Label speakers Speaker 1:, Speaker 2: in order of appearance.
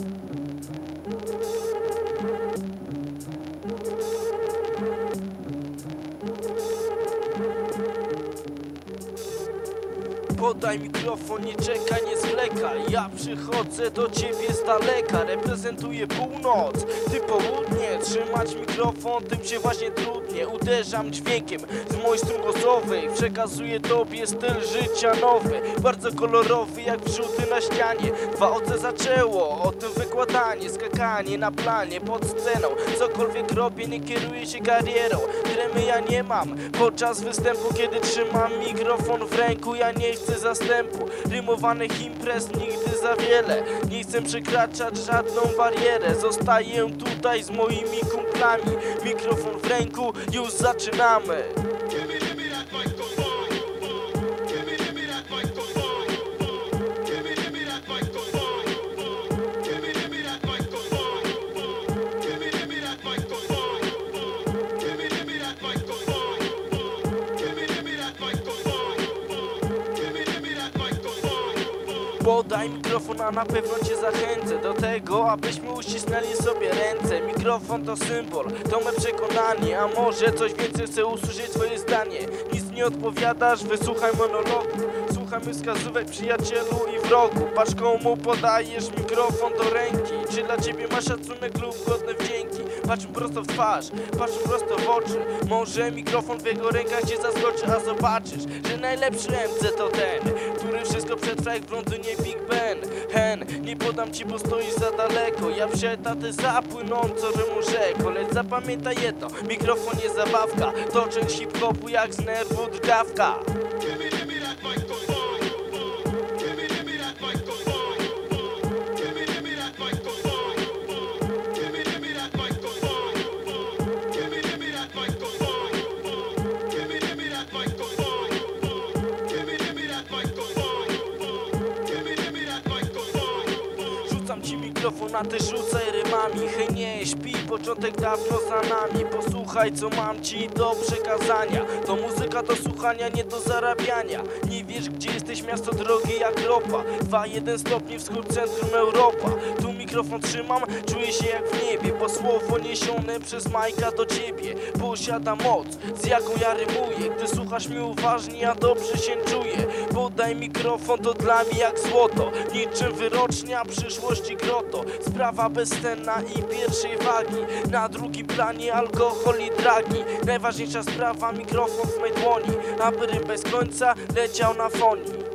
Speaker 1: うん。Podaj mikrofon, nie czekaj, nie zwlekaj. Ja przychodzę do ciebie z daleka Reprezentuję północ, ty południe Trzymać mikrofon, tym się właśnie trudnie. Uderzam dźwiękiem z moistrum głosowych. Przekazuję tobie styl życia nowy. Bardzo kolorowy jak wrzuty na ścianie. Dwa oce zaczęło, o tym wykładanie. Skakanie na planie, pod sceną. Cokolwiek robię, nie kieruję się karierą. Tremy ja nie mam. Podczas występu Kiedy trzymam mikrofon w ręku Ja nie chcę zastępu Rymowanych imprez nigdy za wiele. Nie chcę przekraczać żadną barierę. Zostaję tutaj z moimi kumplami. Mikrofon w ręku, już zaczynamy Podaj mikrofon, a na pewno cię zachęcę Do tego, abyśmy uścisnęli sobie ręce. Mikrofon to symbol, to me przekonanie A może coś więcej chcę usłyszeć twoje zdanie. Nic nie odpowiadasz, wysłuchaj monologu. Słuchamy wskazówek przyjacielu i wrogu. Patrz komu podajesz mikrofon do ręki. Czy dla ciebie ma szacunek lub godne wdzięki? Patrz prosto w twarz, patrz prosto w oczy. Może mikrofon w jego rękach cię zaskoczy A zobaczysz, że najlepszy MC to ten Który jak w Londynie Big Ben. Hen, nie podam ci, bo stoisz za daleko. Ja przed a ty za płynąco rymu rzeką Lecz zapamiętaj jedno, mikrofon nie zabawka. To część hip-hopu jak z nerwu drgawka Rzucam ci mikrofon, a ty rzucaj rymami. Hej śpi, początek dawno za nami. Posłuchaj co mam ci do przekazania. To muzyka do słuchania, nie do zarabiania. Nie wiesz gdzie jesteś, miasto drogie jak ropa. 2-1 stopni wschód, centrum Europa. Tu mikrofon trzymam, czuję się jak w niebie Bo słowo niesione przez Majka do ciebie Posiada moc, z jaką ja rymuję. Gdy słuchasz mnie uważnie, ja dobrze się czuję. Podaj mikrofon, to dla mnie jak złoto. Niczym wyrocznia przyszłości groto. Sprawa bezcenna i pierwszej wagi. Na drugim planie alkohol i dragi. Najważniejsza sprawa, mikrofon w mej dłoni Aby rym bez końca leciał na fonii